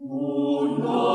O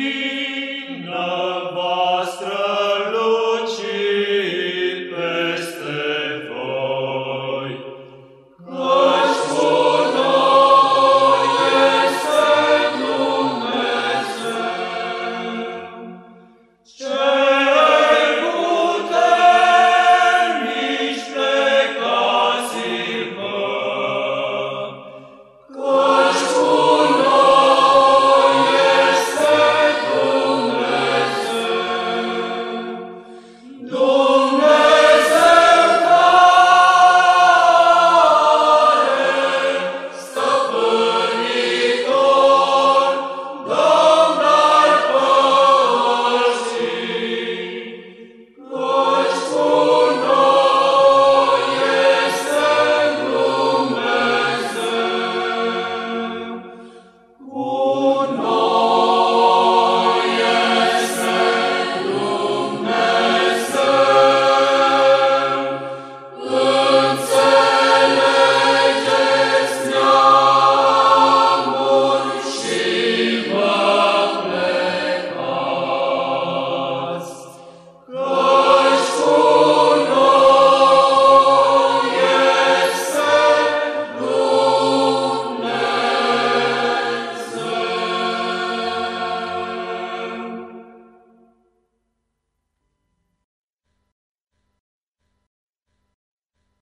Sing now.